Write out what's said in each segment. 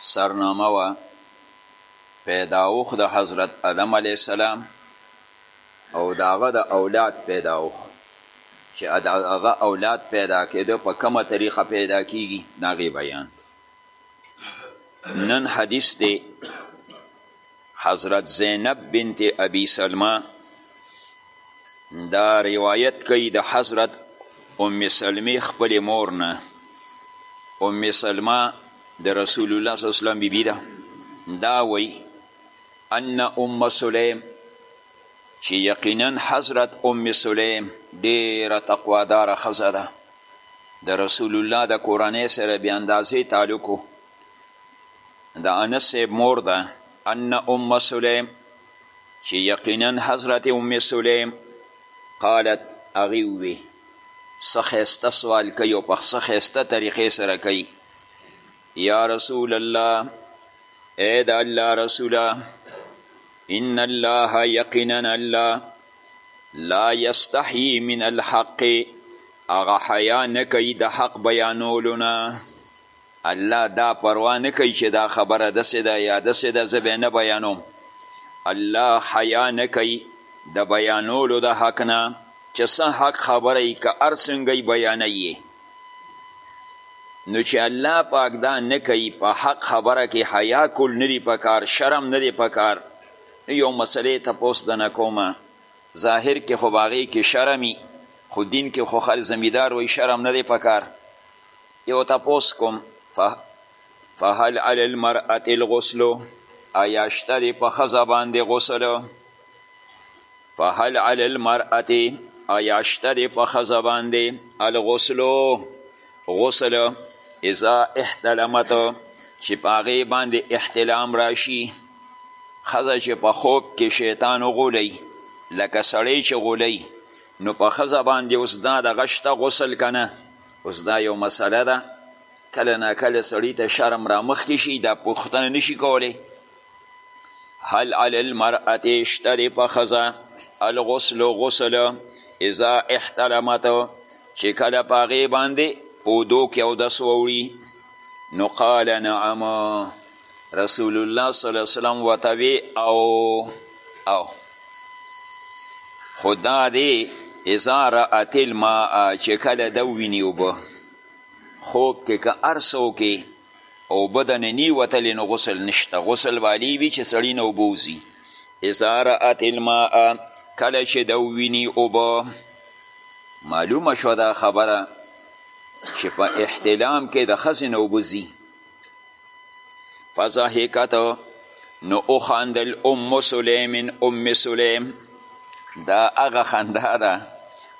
سرنامه وه پیداوښ د حضرت ادم علیه السلام او د هغه د اولاد پیداوښ چې د هغه اولاد پیدا کېده په کومه طریقه پیدا کیږي د هغې بیان نن حدیث دی حضرت زینب بنت ابی سلمه دا روایت کوي د حضرت ام سلمه خپل مور نه ام سلمه د رسول الله صلی الله علیه وسلم بیبی ده دا وی ان ام سلیم چې یقینا حضرت ام سلیم ډیره تقواداره ښځه ده د رسول الله د کورنۍ سره بې اندازې تعلق د انس صاحب مور ده ان ام سلیم چې یقینا حضرت ام سلیم قالت هغې ووی څه ښایسته سوال کوي او په څه ښایسته طریقې سره کوي یا رسول الله ای د الله رسوله ان الله یقینا الله لا یستحی من الحق هغه حیا نه کوي د حق بیانولو نه الله دا پروا نه کوي چې دا خبره داسې ده یا داسې ده زه به نه بیانوم الله حیا نه کوي د بیانولو د حق نه چې څه حق خبره یي که هر څنګه یي بیانوي نو چې الله پاک دا نه کوي په حق خبره کې حیا کول نه دي پکار شرم نه دی پکار یو مسلې تپوس د نه کومه ظاهر کې خو باغې کې شرمي خو دین کې خو خل زمیدار وایي شرم نه دی پکار یو تپوس کوم فهل علی المرأة الغسل ایا شته دی په ښځه باندې غسل فهل علی المرأة ایا شته دی په ښځه باندې الغسل غسل اذا احتلمت چې په هغې باندې احتلام راشي ښځه چې په خوب کې شیطان وغولی لکه سړی چې غولی نو په ښځه باندې اوس دا دغه شته غسل که نه اوس دا یو مسله ده کله نا کله سړی ته شرم را مخکې شي دا پوښتنه نشي کولی هل علی المرأة اشتری په ښځه الغسل غسل اذا احترمت چې کله په هغې باندې په اودو کې اودس ووړي نو قال نعم رسول الله صلی الله علیه وسلم ورته وی او او خو دا دی اذا رأت الماء چې کله د ویني اوبه خوب کې که هر څه وکړي اوبه د نه نی وتلې نو غسل نشته غسل والی وي چې سړی نه اوبه وځي اذا رأت الماء کله چې د ویني اوبه معلومه شوه دا خبره چې په احتلام کې د ښځې نه اوبه ځي فضحکت نو وخندل ام سلیم ام سلیم دا هغه خندا ده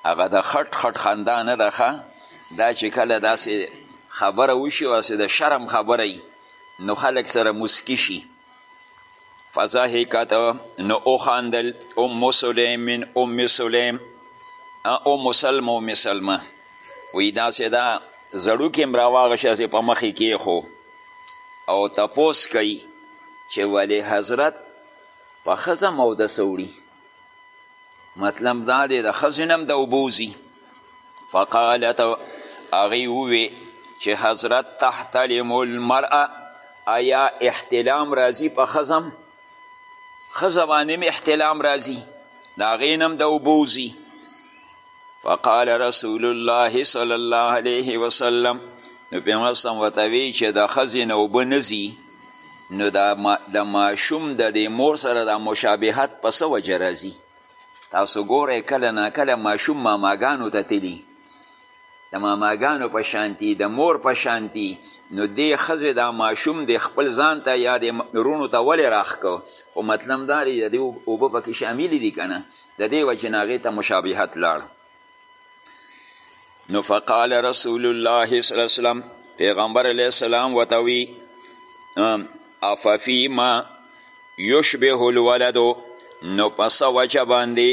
هغه د خټ خټ خندا نه ده ښه دا چې کله داسې خبره وشي او د شرم خبره نو خلک سره موسکی شي فضحکت نو اوخاندل ام سلیم من ام سلیم ام سلم ام سلمه وی داسې دا زړوکې هم راواغشه چې په مخې کېښو او تپوس کوي چې ولې حضرت په ښځه مودس وړي مطلب دا دی د ښځې نه هم د اوبه وځي فقالت هغې ووې چې حضرت تحتلم المرأه آیا احتلام راځي په ښځم ښځه باندې هم احتلام راځي د هغې نه هم د اوبه وځي فقال رسول الله صلی الله علیه وسلم نو پیغمبر سم وتوی چې د خزې نه اوبه نزي نو دا ما د ماشوم د دې مور سره د مشابهت په څه وجه راځي تاسو ګورئ کله ناکله ماشوم ماماګانو ته تلي د ماماګانو په شانتي د مور په شانتي نو دې ښځې دا ماشوم د خپل ځان ته یا د روڼو ته ولې راښکو خو مطلب دا دی د دې اوبه پکې شاملې دي که نه د دې وجې نه هغې ته مشابهت لاړ نو فقال رسول الله صلی الله وسلم پیغمبر علیه السلام ورته وي اففیما یشبه الولد نو په څه وجه باندې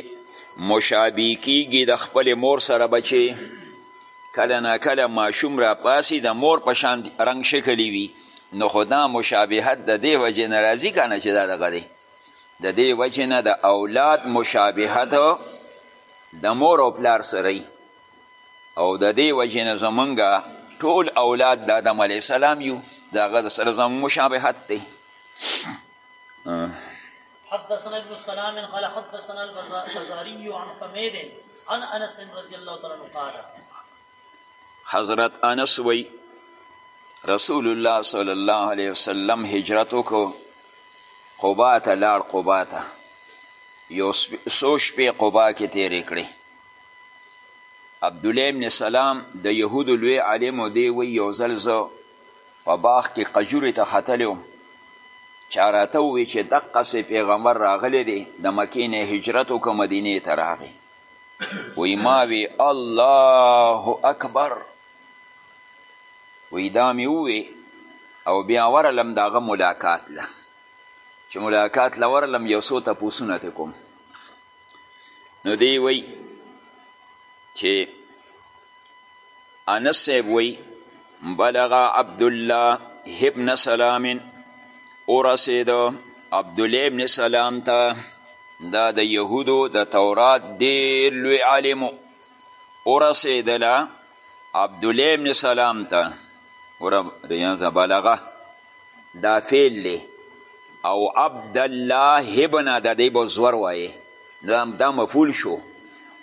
مشابه کیږي د خپل مور سره بچي کله نا کله ماشوم را پاسی د مور په شان رنګ شکلی وي نو خدا مشابهت د دې وجې نه راځي که نه چې دا دغه دی د دې وجې نه د اولاد مشابهت د مور او پلار سره او د دې وجې نه زمونږ ټول اولاد د آدم علیه السلام یو د هغه سره زمونږ مشابهت دی حدثنا ابن السلام قال حدثنا البزاري عن حميد عن انس رضي الله تعالى عنه قال حضرت انس وی رسول الله صلی الله علیه وسلم هجرت وکړو قبا ته لاړ قبا ته یو څو شپې قبا کې تیرې کړې عبدالله ابن سلام د یهودو لوی عالم و دی وی یو ځل زه په باغ کې قجورې ته ختلی وم چا راته ووی چې دقسې پیغمبر راغلی دی د مکې نه هجرت وکړه مدینې ته راغی وی ما وی الله اکبر وی دا می ووی او بیا ورلم د هغه ملاقات له چې ملاقات له ورلم یو څو تپوسونه ترې کوم نو دی وی چې انس صاحب وی بلغ عبدالله ابن سلام ورسید عبدالله ابن سلام ته دا د یهودو د تورات ډیر لوی عالم ورسیدله عبدالله ابن سلام ته ور ریاض بلغه دا فعل دی او عبدالله ابن د دی به زور وایې دا مفول شو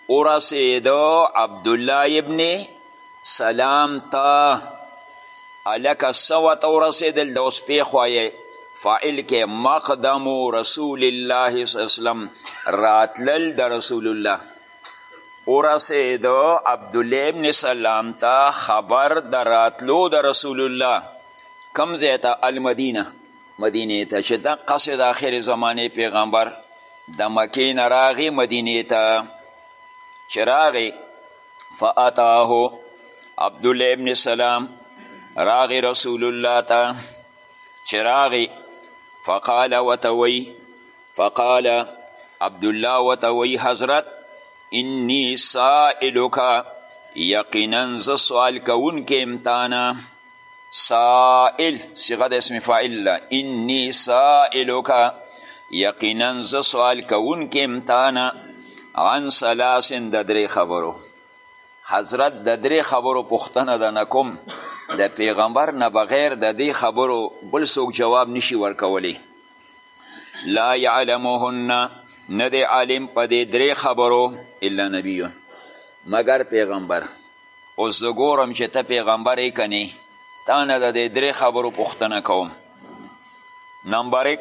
ورسېدو عبدالله ابن سلام ته هلکه څه ورته ورسېدل د اوس پېښوایې فاعل کې مقدم رسول الله صلی الله علیه وسلم راتلل د رسول الله ورسېدو عبدالله ابن سلام ته خبر د راتلو د رسول الله کم ځای ته المدینه مدینې ته چې د قصې د آخر زمانې پیغمبر د مکې نه راغې مدینې ته چې راغې فاتاه عبدالله ابن سلام راغې رسول الله ته چې راغې فقال وتوی فقال عبدالله وتوی حضرت انی سائلک یقینا ز سوال کوونکی امتانه سائل صيغه د اسم فاعل ده اني سائلک یقینا زه سوال کوونکی یم تانه عن سلاسن د درې خبرو حضرت د درې خبرو پوښتنه د نه کوم د پیغمبر نه بغیر د دې خبرو بل څوک جواب نشي ورکولی لا یعلمهن نه دی عالم په دې درې خبرو الا نبیون مګر پیغمبر اوس زه ګورم چې ته پیغمبر یې که نه تا نه د دې درې خبرو پوښتنه کوم نمبر یک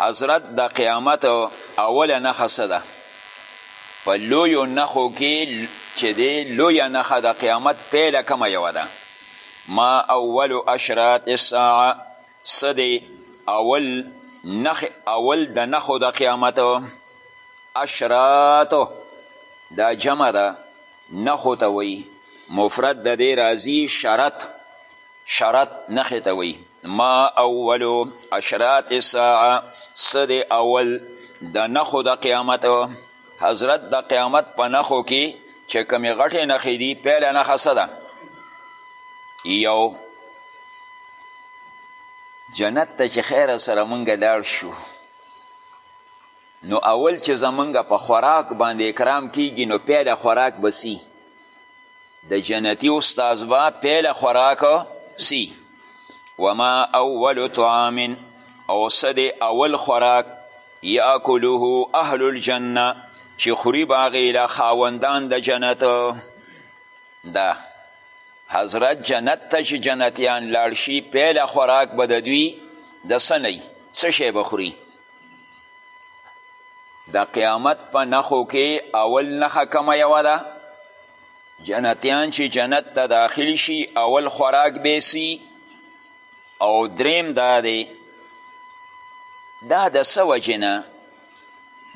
حضرت د قیامت اوله نښه څه ده په لویو نښو کې چې دی لویه نښه د قیامت پیله کومه یوه ده ما اول اشرات الساعه څه دی اول نخ اول د نخو د قیامت اشراتو دا جمع ده نخو ته وی مفرد د دې راځي شرط شرط نخې ته وی ما اولو اشرات ساعه څه دی اول د نخو د قیامت حضرت د قیامت په نخو کې چې کومې غټې نخې دي پیله نخه څه ده یو جنت ته چې خیر سره مونږ لاړ شو نو اول چې زمونږ په خوراک باندې اکرام کیږي نو پیله خوراک به سی د جنتی استاذ به پیله خوراک سی وما اول طعام او صد اول خوراک یاکله اهل الجنه چې خوری باغی له خاوندان د جنت دا حضرت جنت ته چې جنتیان لاړ شي پیله خوراک به د دوی د سنی څه شی به خوري د قیامت په نخو کې اول نخه کمه یوه ده جنتیان چې جنت ته داخل شي اول خوراک بیسی او دریم دا دی دا د څه وجې نه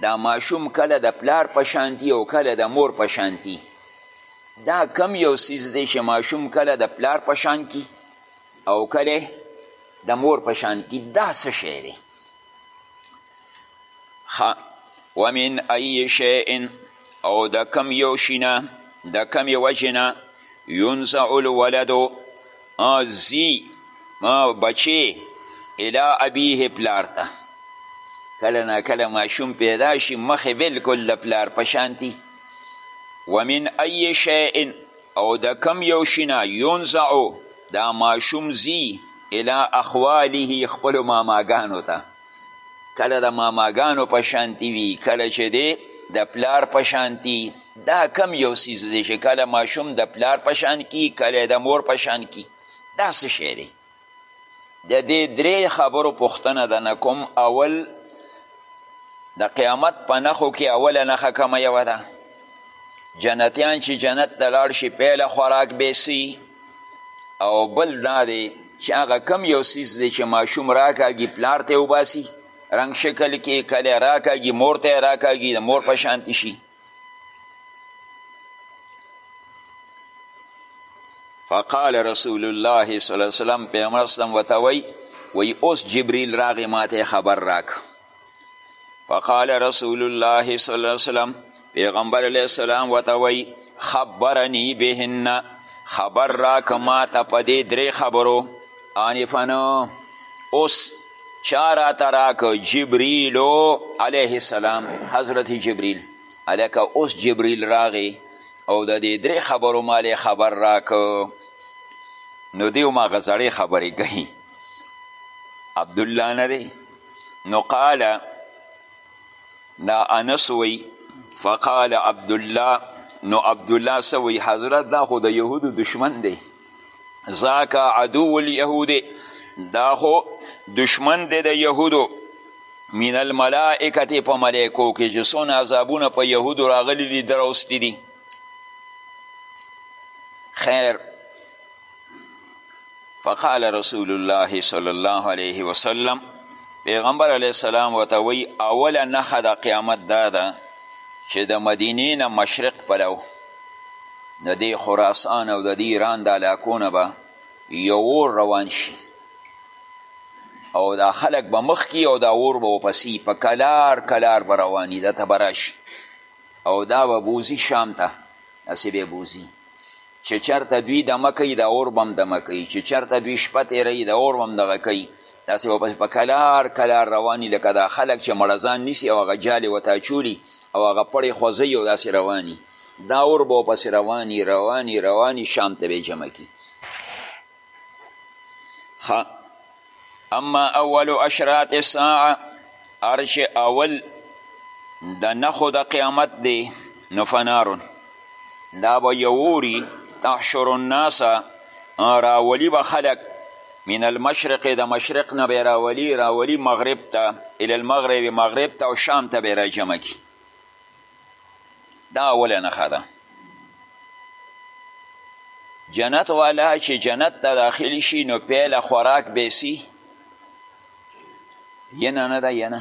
دا ماشوم کله د پلار په شانتی او کله د مور په شانتی دا کم یو سیز دی چې ماشوم کله د پلار په شان کی او کله د مور په شان کی دا څه شی دی ومن ای شیء او د کم یو شي نه د کمې وجې نه ینزع الولدو ځي بچې الی ابیه پلار ته کله نا کله ماشوم پیدا شي مخې بلکل د پلار په شانتي ومن ای شیء او د کم یو شي نه ينزع دا ماشوم ځي الی اخواله خپلو ماماګانو ته کله د ماماګانو په شانتي وي کله چې دی د پلار په شانتي دا کم یو څیز دی چې کله ماشوم د پلار په شان کی کله د مور په شان کی دا څه شی دی د دې درې خبرو پوښتنه د نه کوم اول د قیامت په نښو کې اوله نښه کومه یوه ده جنتیان چې جنت ته لاړ شي پیله خوراک به سي او بل دا دی چې هغه کم یو څیز دی چې ماشوم راکاږي پلار ته وباسي رنګ شکل کې کله راکاږي مور ته راکاږي د مور په شانتي شي فقال رسول الله صلی الله علیه وسلم پیغمبر اسلام وته وی وی اوس جبرئیل راغی ماته خبر راک فقال رسول الله صلی الله علیه وسلم پیغمبر علیه السلام وته وی خبرنی بهن خبر راک ماته په دې درې خبرو آنفنو اوس چا راته راکړ جبریل علیه السلام حضرت جبریل هلکه اوس جبریل راغی او د دې درې خبرو مالې خبر راکړ نو دیو ما غزړې خبرې کوي عبدالله نه دی نو قال دا انس وی فقال عبدالله نو عبدالله سوی حضرت دا خو د یهودو دشمن دی ذاک عدو الیهود دا خو دشمن دی د یهودو من الملائکت په ملائکو کې چې څونه عذابونه په یهودو راغلي دي دروستي دي خیر فقال رسول الله صلی الله علیه وسلم پیغمبر علیه السلام ورته وایي اوله نښه د قیامت دا ده چې د مدینې نه مشرق پلو د دې خراسان او د دې ایران د علاقو نه به یو اور روان شي او دا خلک به مخکې او دا اور به وپسې په کلار کلار به رواني ده ته به راشي او دا به بوزي شام ته هسې به بوزي چې چرته دوی دمه کوي دا اور بم دمه کوي چې چرته دوی شپه تیروي دا اور بم دغه کوي داسې به پسې په کلار کلار رواني لکه دا خلک چې مړزان نیسي او هغه جالې ورته اچولي او هغه پړې خوځوي او داسې رواني دا اور به پسې رواني رواني رواني شام ته به جمع کړي اما اول اشرات الساعه عرش اول د نخو د قیامت دی نو فنارون دا به یوری تحشر الناس راولی به خلق من المشرق د مشرق نه به راولی راولی مغرب ته الی المغرب مغرب ته او شام ته به راجمع کی دا اوله نښه ده جنت والا چې جنت ته داخل شي نو پیله خوراک به سي ینه نه ده ینه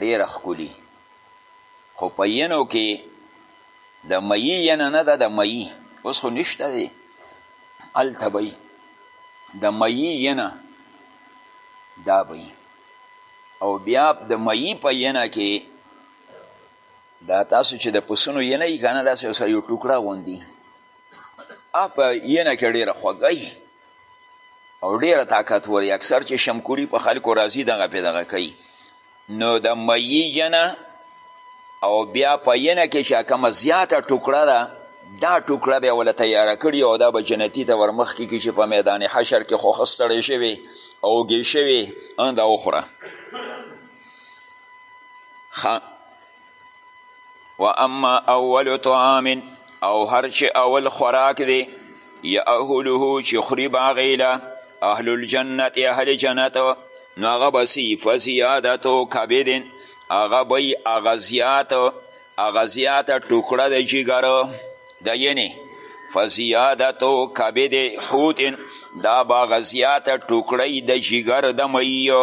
ډیره ښکلي خو په ینو کې د مئی ینه نه ده د مئی اوس خو نشته دی هلته به د مئی ینه دا به او بیا د مئی په ینه کې دا تاسو چې د پسونو ینه یي که نه داسې سره یو ټوکړه غوندي په ینه کې ډېره خوږه او ډیره طاقتور اکثر چې شمکوري په خلکو راځي دغه پې دغه کوي نو د مئی ینه او بیا په ینه کې چې کومه زیاته ټوکړه ده دا ټوکړه به ولا تیاره کړي او دا به جنتی ته ورمخ کې کې چې په میدان حشر کې خو خستړې شوی او ګې شوی ان دا وخوره و اما اول طعام او هر چې اول خوراک دی یأهله چې خوري به هغې له اهل الجنت اهل جنت نو هغه به سي فزیادتو کبدن هغه به یي هغه زیات هغه زیاته ټوکړه د جګر د ینې فزیادتو کبد حوت دا به هغه زیاته ټوکړی د جګر د میو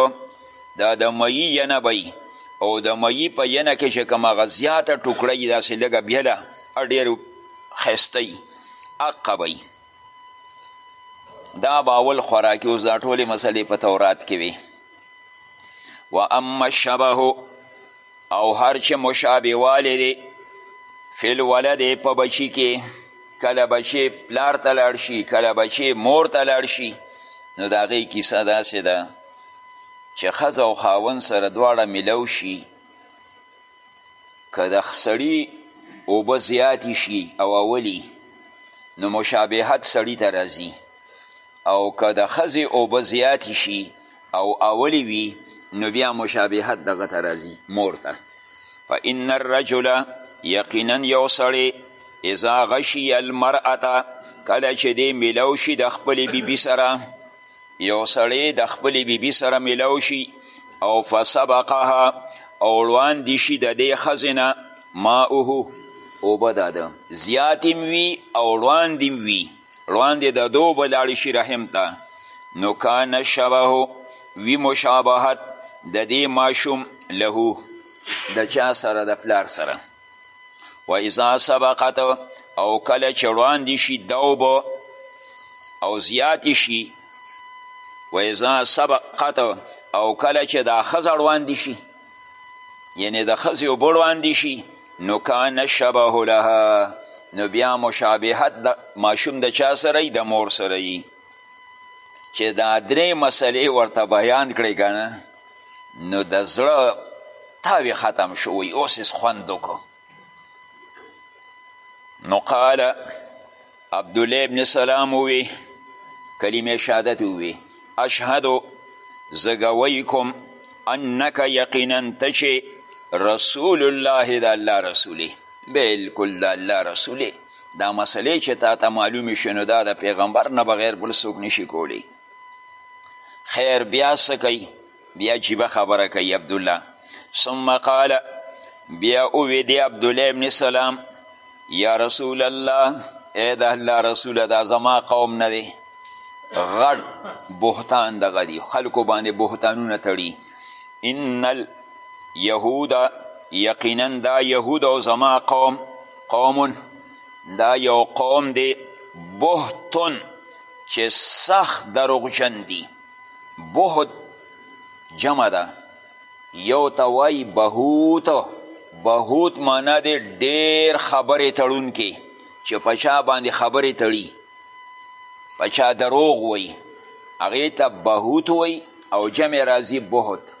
دا د مئی ینه به او د مئی په ینه کې چې کوم هغه زیاته ټوکړه یي داسې لږه بیله ډېر ښایسته یي هغه به دا به اول خوراکي اوس دا ټولې مسلې په تورات کې وي و اما شبه او هر چې مشابه والی دی فی الولد په بچی کې کله بچی پلار ته لاړ شي کله بچی مور ته لاړ شي نو د هغې کیسه داسې ده چې ښځه او خاوند سره دواړه ملو شي که د سړي اوبه زیاتې شي او اولی نو مشابهت سړي ته راځي او که د ښځې اوبه زیاتې شي او اولی وي نو بیا مشابهت دغه ته راځي مور ته فان الرجل یقینا یو سړی اذا غشی المرأه کله چې دی ملو شي د خپلې بیبي سره یو سړی د خپلې بیبي سره ملو شي او فسبقها او وړاندې شي د دې ښځې نه ماؤه اوبه د ده زیات وي او وړاندې وي ړواندې د دو به لاړې شي رحم ته نو کان شبه وی مشابهت د دې ماشوم له د چا سره د پلار سره و اذا سبقت او کله چې وړاندې شي دوبه او زیاتې شي و اذا سبقت او کله چې دا ښځه وړاندې شي یعنی د ښځې اوبه وړاندې شي نو کان شبه لها نو بیا مشابهت د ماشوم د چا سره د مور سره یي چې دا درې مسلې ورته بیان کړې که نه نو د زړه تاوې ختم شوی اوس یې خوند وکړو نو قال عبدالله ابن سلام وی کلمه شهادت وی اشهد زګوی کوم انک یقینا تشی رسول الله د الله رسولی بالکل د الله رسولی دا مسئله چې تا ته معلومې شي نو دا د پیغمبر نه بغیر بل څوک نشي کولی خیر بیا څه کوي بیا عجیبه خبره کوي عبدالله ثم قال بیا اووی دی عبدالله ابن سلام یا رسول الله ای د الله رسوله دا زما قوم نه دی غټ بهتان دغه دی خلکو باندې بهتانونه تړي ان الیهود یقینا دا یهود او زما قوم قوم دا یو قوم دی بهتون چې سخت دروغجن دي بهد جمع ده یو ته وایي بهوت بهوت معنا دی ډیر خبرې تړونکي چې په چا باندې خبرې تړي په چا دروغ وایي هغې ته بهوت وایي او جمع راځي بهت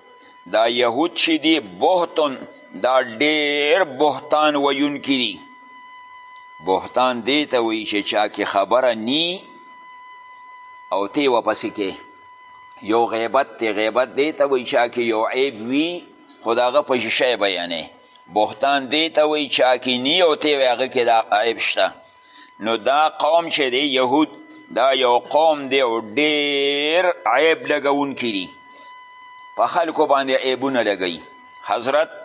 دا یهود چې دي بهتون دا ډیر بهتان ویونکي دي بهتان دې ته وایي چې چا کې خبره نی او تی وپسې کې یو غیبت دی غیبت دې ته وایي چا کې یو عیب وي خو د هغه په شیشه بیانې بهتان دې ته وایي چا کې نی او تی وایي هغه کې دا عیب شته نو دا قوم چې دی یهود دا یو قوم دی او ډیر عیب لګونکي دي په خلکو باندې عیبونه لګوي حضرت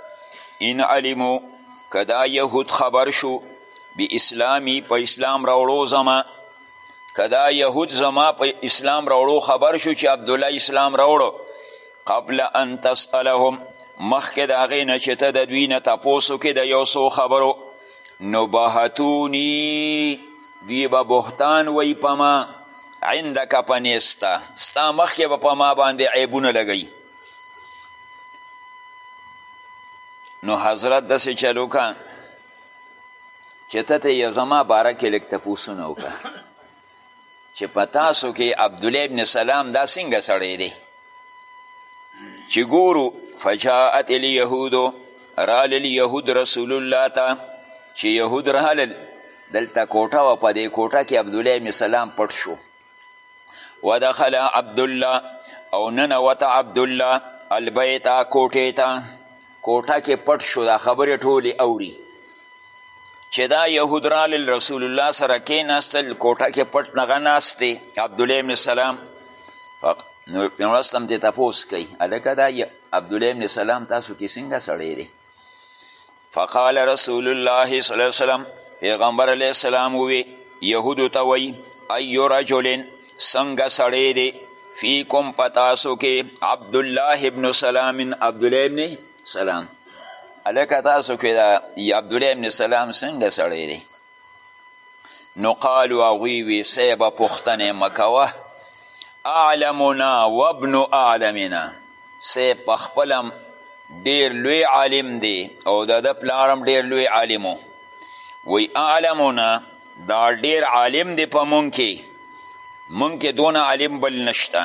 ان علمو که دا یهود خبر شو بی اسلامی په اسلام راوړو زما که دا یهود زما په اسلام راوړو خبر شو چې عبدالله اسلام راوړو قبل ان تسألهم مخکې د هغې نه چې ته د دوی نه تپوس وکړې د یو څو خبرو نبهتونی دوی به بهتان وی په ما عندک په نیستا ستا مخکې به په ما باندې عیبونه لګوي نو حضرت داسې چل وکړه چې ته ته یې زما باره کې لږ تپوسونه وکړه چې په تاسو کې عبدالله ابن سلام دا څنګه سړی دی چې ګورو فجاءت الیهودو رالل یهود رسول الله ته چې یهود رالل دلته کوټه وه په دې کوټه کې عبدالله ابن سلام پټ شو ودخل عبدالله او ننوته عبدالله البیته کوټې ته کوټه کې پټ شو دا خبرې ټولې اوري چې دا یهود رالل رسول الله سره کېناستل کوټه کې پټ نغه ناست دی عبدالله ابن سلام نو پیغمبر اسلم ته تپوس کوي هلکه دا عبدالله ابن سلام تاسو کې څنګه سړی دی فقال رسول الله صلی الله علیه وسلم پیغمبر علیه السلام وی یهودو ته وی ایو رجل څنګه سړی دی فیکم پتاسو کې عبدالله ابن سلام عبدالله ابن سلام الکه تاسو کې دا عبدالله ابن سلام څنګه سړی دی نو قالو هغوی وی صیبه پوښتنې مه کوه اعلمنا وابن اعلمنا صیب په خپله ډیر لوی عالم دی او د ده پلار هم ډیر لوی عالم و وی اعلمنا دا ډیر عالم دی په مونږ کې مونږ کې دونه عالم بل نشته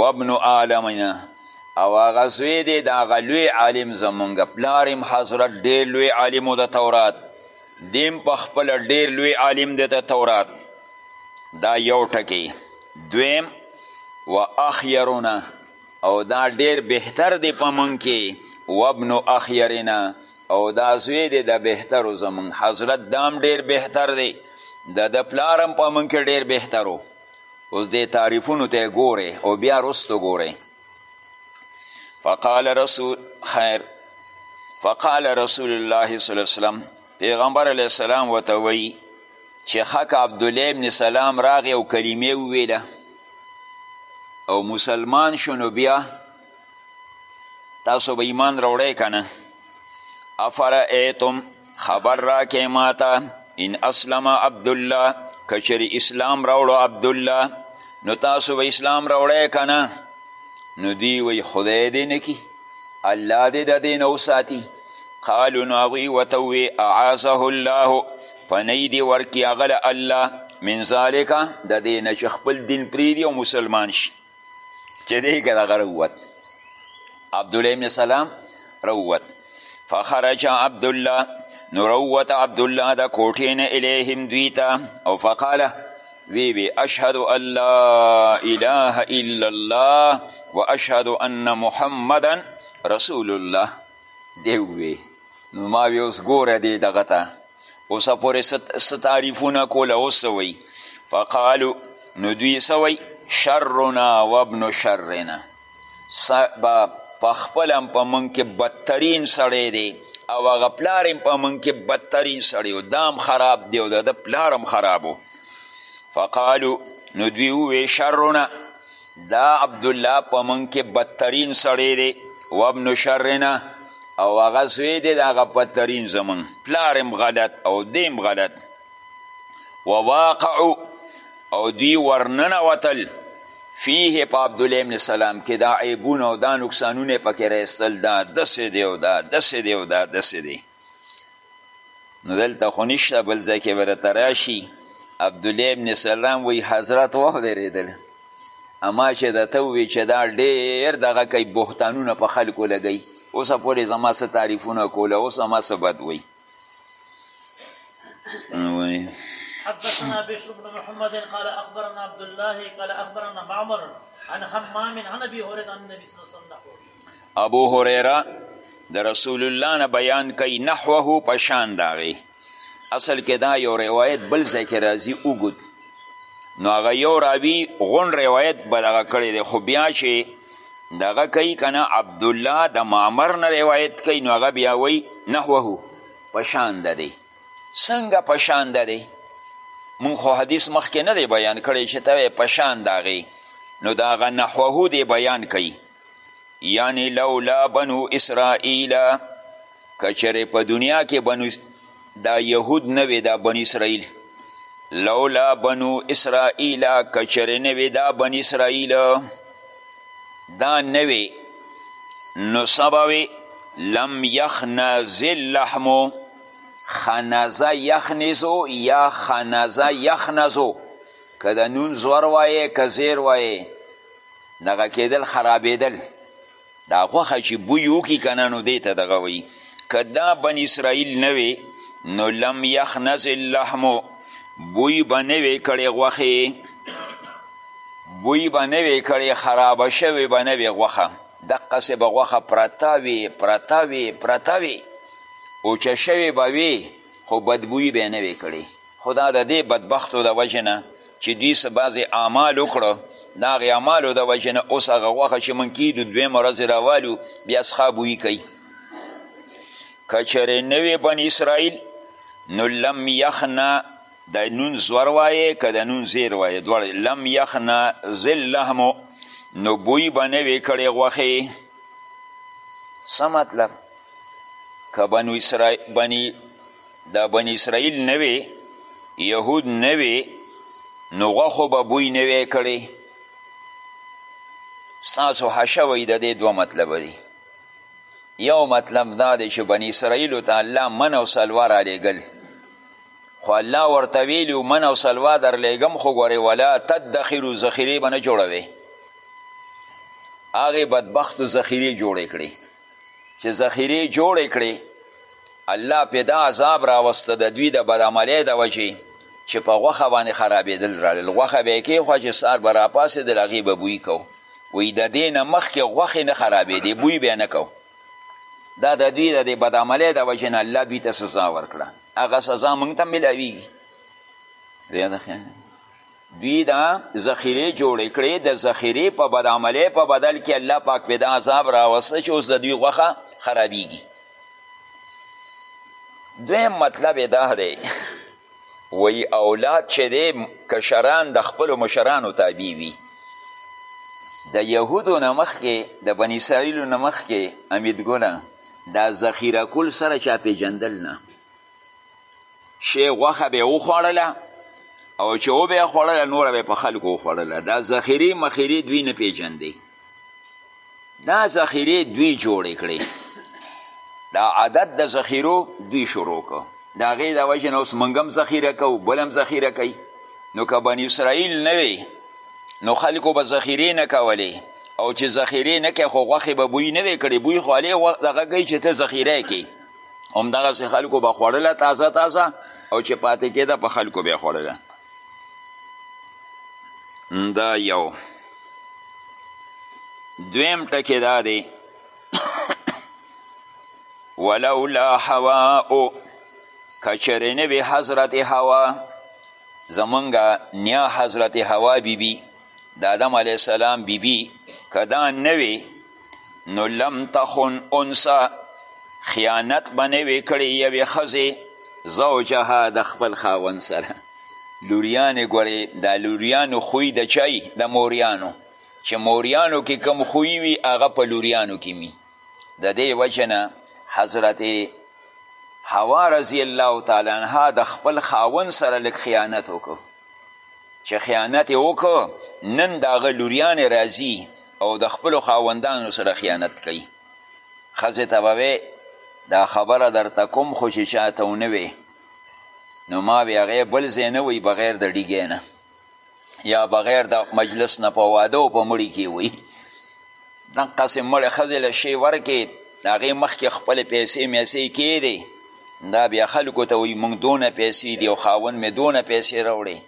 وابن اعلمنا او هغه زوی دی د هغه لوی عالم زمونږ پلار هم حضرت ډېر لوی عالم و د تورات دیم په خپله ډېر لوی عالم دی د تورات دا یو ټکی دویم و اخیرونه او دا ډېر بهتر دی په مونږ کې وابن اخیرنا او دا زوی دی د بهترو زمونږ حضرت دام ډېر بهتر دی د د پلار هم په مونږ کې ډېر بهتر اوس دې تعریفونو ته ګورې او بیا رستو ګورې فقال رسول خیر فقال رسول الله صلی الله علیه وسلم پیغمبر علیه السلام ورته وایي چې خک عبدالله ابن سلام راغی او کلمې وویله او مسلمان شو نو بیا تاسو به ایمان راوړی که نه افرأیتم خبر راکې ماته ان اسلم عبدالله که چېرې اسلام راوړو عبدالله نو تاسو به اسلام راوړی که نه نو دی وی خدای دې نه کی الله دې د دې نه وساتي قالو نو هغوی ورته ووی اعاذه الله پنۍ دې ورکړي هغه الله من ذالکه د دې نه چې خپل دین پرېږدي او مسلمان شي چې دی که دغه راووت عبدالله ابن سلام راووت فخرج عبدالله نو راووت عبدالله د کوټې نه الیهم دوی ته او فقاله وی وی اشهد ان لا اله الا الله و اشهد ان محمدا رسول الله دی وی نو ما وی اوس ګوره دی دغه ته اوس پورې څه تعریفونه کول اوس څه وایي فقالو نو دوی څه وایي شرنا وابن شرنا به په خپل هم په موږ کې بدترین سړی دی او هغه پلار هم په موږ کې بدترین سړی و دا هم خراب دی او د ده پلار هم خراب فقالو نو دوی ووی شرنا دا عبدالله په مونږ کې بدترین سړی دی و ابن شرنا او هغه زوی دی د هغه بدترین زمونږ پلار هم غلط او دی هم غلط وواقعو او دوی ورننوتل فیه په عبدالله ابن سلام کې دا عیبونه او دا نقصانونه پکې رایستل دا داسې دی او دا داسې دی او دا داسې دی نو دلته خو نشته بل ځای کې به درته راشي عبدالله ابن سلام وی حضرت وخدرېدل اما چې د ته ووی چې دا ډېر دغه کوي بهتانونه په خلکو لګوي اوسه پورې زما څه تعریفونه کوله اوس زما څه بد وی حدثنا بشر بن محمد قال اخبرنا عبد الله قال اخبرنا معمر عن حمام عن ابي هريره عن النبي صلى الله عليه وسلم ابو هریره د رسول الله نه بیان کوي نحوه په شان داغي اصل کې دا یو روایت بل ځای کې راځي اوږد نو هغه یو راوي غون روایت به دغه کړی دی خو بیا چې دغه کوي که نه عبدالله د معمر نه روایت کوي نو هغه بیا وایي نحوه په شان ده دی څنګه په شان ده دی مونږ خو حدیث مخکې نه دی بیان کړی چې ته په شان د هغې نو د هغه نحوه دی بیان کوي یعنی لولا بنو اسرائیل که چرې په دنیا کې بنو دا یهود نه وي دا بنو اسرائیل لولا بنو اسرائیل که چرې نه وي دا بنو اسرائیل دا نه وي نو سبا وي لم یخنز اللحمو خنزه یخنزو یا خنزه یخنزو که د نون زور وایې که زیر وایې دغه کېدل خرابېدل دا غوښه چې بوی وکړي که نه نو دې ته دغه وایي که دا بن اسرائیل نه وي نو لم یخنز اللحمو بوی به نه وی کړی غوښې بوی به نه وی کړی خرابه شوې به نه وی غوښه دقسې به غوښه پرته وي پرته وي پرته وي اوچه شوې به وي خو بدبویي به یې نه وی کړې خو دا د دې بدبختو د وجې نه چې دوی څه بعضې اعمال وکړو د هغې اعمالو د وجې نه اوس هغه غوښه چې موږ کیدو دویمه ورځ یې راوالو بیا څخه بوی کوي که چېرې نه وې بن اسرائیل نو لم یخنا د نون زور وایې که د نون زیر وایې دواړه لم یخنا ذل لهمو نو بوی به نه وې کړې غوښې څه مطلب که بنو اسرائیل بني دا بنی اسرائیل نه وی یهود نه وی نو غوښو به بوی نه وی کړی ستاسو حشه وی د دې دوه مطلب دی یو مطلب دا دی چې بنی اسرائیلو ته الله من او سلوا رالیږل خو الله ورته ویلي من او سلوا درلیږم خو ګورې ولا تدخرو ذخیرې به نه جوړوې هغې بدبختو ذخیرې جوړې کړې چې ذخیرې جوړې کړې الله پې دا عذاب راوسته د دوی د بدعملۍ د وجې چې په غوښه باندې خرابېدل رالل غوښه به یې کېښوه چې سهار به راپاڅېدل هغې به بوی کو وایي د دې نه مخکې غوښې نه خرابېدې بوی به یې نه کو دا د دوی د دې بدعملۍ د وجې نه الله دوی ته سزا ورکړه هغه سزا موږ ته میلاویږي دوی دا ذخیرې جوړې کړې د ذخیرې په بدعملۍ په بدل کې الله پاک پې دا عذاب راوسته چې اوس د دوی غوښه خرابیږي دویم مطلب دا دی وی اولاد چې دی کشران د خپلو مشرانو تابع وي د یهودو نه مخکې د بني اسرائیلو نه مخکې امیدګله دا ذخیره کول سره چا پېژندل نه شی غوښه به وخوړله او چې و به خوړله نوره به په خلکو وخوړله دا ذخیرې مخیرې دوی نه پیژندې دا ذخیرې دوی جوړې کړې دا عادت د ذخیرو دوی شروع کړو د هغې د وجې نه اوس موږ هم ذخیره کوو بل هم ذخیره کوي نو که بني اسرائیل نه وی نو خلکو به ذخیرې نه کولې او چې ذخیرې نه کوي خو غوښې به بوی نه وی کړې بوی خو هلې دغه کوي چې ته ذخیره یې همدغسې خلکو به خوړله تازه تازه او چې پاتې کېده په خلکو به یې خوړله دا یو دویم ټکی دا دی ولولا هواء کچرې نه وي حضرت هوا زمونږ نیا حضرت هوا بیبي بی د آدم علیه السلام بیبي بی که دا نه وي نو لم تخن انسا خیانت به نه وي کړی یوې ښځې زوجها د خپل خاوند سره لوریانې ګورې دا لوریانو خوی د چای د موریانو چې موریانو کې کم خوی وي هغه په لوریانو کې وي د دې وجه نه حضرت حوا رضی الله تعالی عنها د خپل خاوند سره لږ خیانت وکړو چې خیانت یې وکړو نن د هغه لوریانې راځي او د خپلو خاوندانو سره خیانت کوي ښځې ته به وې دا خبره درته کوم خو چې چا ته ونه وې نو ما وې هغې بل ځای نه وی بغیر د ډیګی نه یا بغیر د مجلس نه په واده او په مړي کې وی دقسې مړې ښځې له شی ورکې د هغې مخکې خپلې پیسې میسې کېدې دا بیا خلکو ته وایي موږ دونه پیسې دي او خاوند مې دونه پیسې راوړې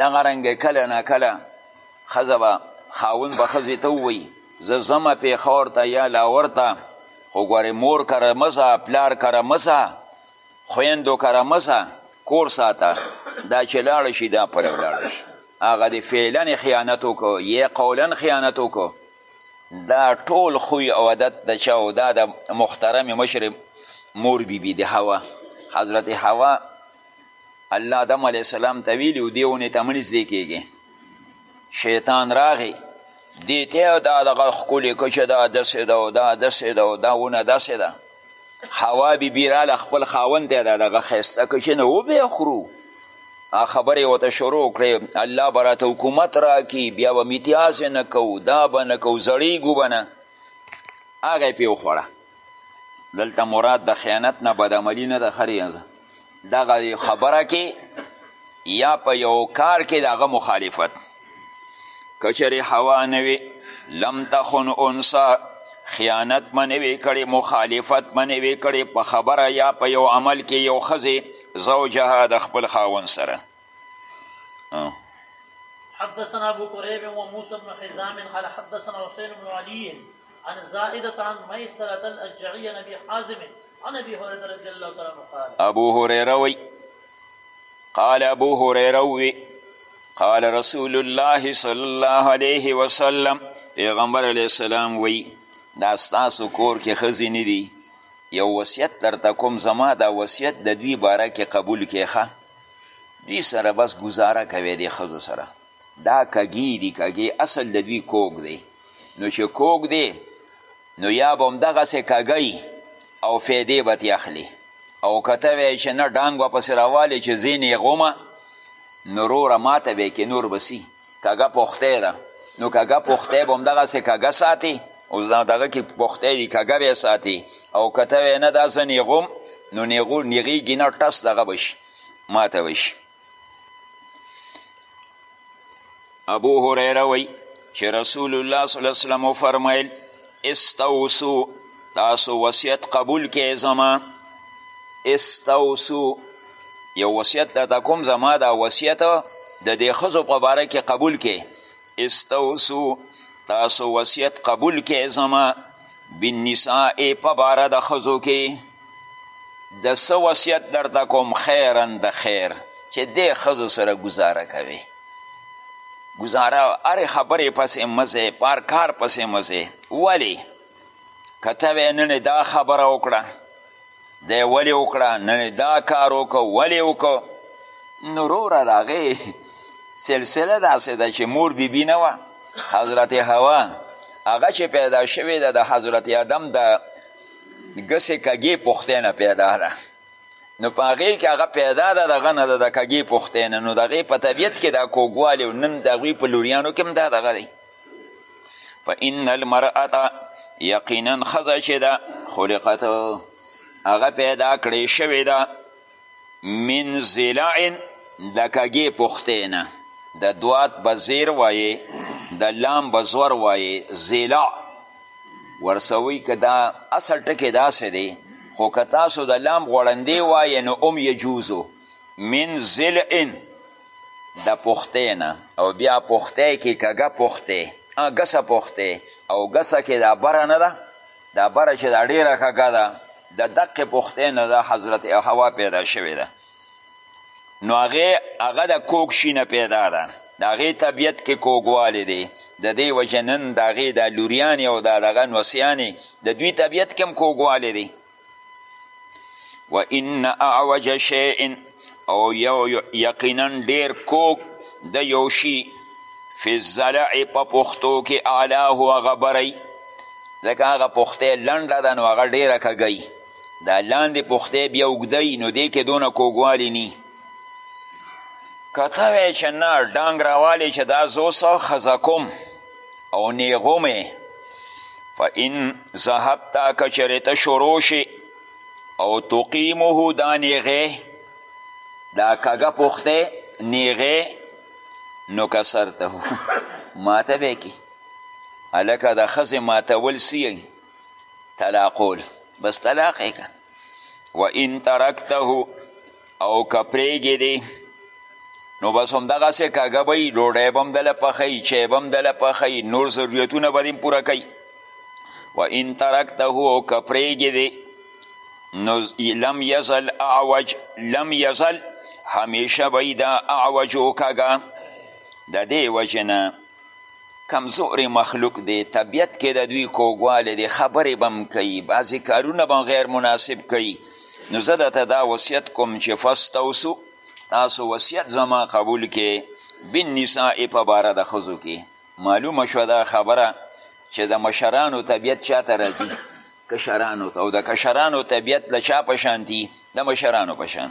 دغه رنګه کله نه کله ښځه به خاوند به ښځې ته ووایي زه ځمه پېښور ته یا لاور ته خو ګورې مور کره مه ځه پلار کره مه ځه خویندو کره مزه کور ساته دا چې لاړه شي دا پرې ولاړه شي هغه د فعلا خیانت وکړو یا قولا خیانت وکړو دا ټول خوی او عادت د چا او دا د محترم مشر مور بی بی د هوا حضرت هوا الله آدم علیه السلام ته ویلي و دې ونې ته مه نږدې کیږي شیطان راغی دیته او دا دغه ښکلې کچه ده داسې ده او دا داسې ده او دا ونه داسې ده حوا بیبي راله خپل خاوند دی دا دغه ښایسته کچې نه وبه خورو خبرې ورته شروع کړې الله به راته حکومت راکړي بیا به امتیاز نه کوو دا به نه کوو زړیږو به نه هغه یې پې وخوړه دلته مراد د خیانت نه بدعملي نه ده ښه دغه خبره کې یا په یو کار کې د هغه مخالفت که چېرې هوا نه وي لم تخن انسا خیانت به نه وي کړې مخالفت به نه وي کړې په خبره یا په یو عمل کې یو ښځې زوجها د خپل خاوند سره حدثنا ابو قريب وموسى بن حزام قال حدثنا حسين بن علي عن زائدة عن ميسرة الأشجعي عن أبي حازم عن أبي هريرة رضي الله تعالى عنه قال أبو هريرة وي قال أبو هريرة وي قال رسول الله صلى الله عليه وسلم پیغمبر علیه السلام وی دا ستاسو کور کې ښځې نه دي یو وصیت درته کوم زما دا وصیت د دوی باره کې قبول کې ښه دوی سره بس ګزاره کوي د ښځو سره دا کږې دي کږې اصل د دوی کوږ دی نو چې کوږ دی نو یا به همدغسې کږی او فیدې به ترې اخلي او که ته وایې چې نه ډانګ به پسې راوالې چې ځینې یې غومه نو روره ماته به کې نور به سي کږه پوښتی ده نو کږه پوښتی به همدغسې کږه ساتي اوس دا دغه کې پوښتی دي کږه به ساتي او که ته وایې نه دا زه نیغوم نو نیغو نیغېږي نه ټس دغه به شي ماته به شي ابو هریره وی چې رسول الله صلی الله علیه وسلم فرمایل استوسو تاسو وصیت قبول کې زما استوسو یو وصیت درته کوم زما دا وصیت د دې ښځو په باره کې قبول کې استوصو تاسو وصیت قبول کې زما بالنساء په باره د ښځو کې د څه وصیت درته کوم خیرا د خیر چې دې ښځو سره ګزاره کوي ګزاره هرې خبرې پسې مه ځې په هر کار پسې مه ځې ولې که ته وې نن دا خبره وکړه دی ولې وکړه نن دا کار وکړه ولې وکړه نو وروره د هغې سلسله داسې ده چې مور بیبي نه وه حضرت هوا هغه چې پیدا شوې ده د حضرت آدم د ګسې کږې پوښتنه پیدا ده نو په هغې کې هغه پیدا ده دغه نه ده د کږې پوښتنه نو د هغې په طبیعت کې دا کوږوالی نن د هغوی په لوریانو کې هم دا دغه دی فان المرأة یقینا ښځه چې ده خلقت هغه پیدا کړی شوې ده من ضلع د کږې پښتې نه د دوات به زیر وایې د لام به زور وایې ضلع ورسوي که دا اصل ټکی داسې دی خو که تاسو د لام غوړندې وایې نو ام یجوزو من زلع د پختی نه او بیا پختی کې کږه پختی ګسه پختی او ګسه کې دا بره نه ده دا بره چې دا ډېره کږه ده د دقې پختی نه ده حضرت هوا پیدا شوې ده نو هغې هغه د کوږ شي نه پیدا ده د هغې طبیعت کې کوږوالی دی د دې وجې نن د هغې دا لوریانې او دا دغه نوسیانې د دوی طبیعت کې هم کوږوالی دی و ان اعوج شیء او یو یقینا ډیر کوک د یو شي فی الزلع په پښتو کې اعلاه هغه بری ځکه هغه پښتۍ لنډه ده نو هغه ډیره کږی دا لاندې پښتۍ بیا اوږدی نو دې کې دونه کوږوالی نی که ته وایې چې نه ډانګ راوالې چې دا زه اوس ښځه کوم او نیغو می فان ذهبت که چېرې ته شروع شي او تقیمه دا نیغې دا کږه پوښتی نیغې نو کسرته ماته به کی هلکه د ښځې ماتول څه طلاقول بس طلاق یې که و ان ترکته او که پرېږې دی نو بس همدغسې کږه به وي ډوډۍ به هم دله پخوي چای به هم دله پخوي نور ضرورتونه به دې پوره کوي و ان ترکته او که پرېږې دی نو لم یزل اعوج لم یزل همیشه به وي دا اعوج او کږه د دې وجې نه کمزورې مخلوق دی طبیعت کې د دوی کوږوالی دی خبرې به هم کوي بعضې کارونه به غیر مناسب کوي نو زه درته دا وصیت کوم چې فستوسو تاسو وصیت زما قبول کې بن نساء په باره د ښځو کې معلومه شوه دا خبره چې د مشرانو طبیعت چاته راځي کشرانو ته او د کشرانو طبیعت له چا په شان دي د مشرانو په شان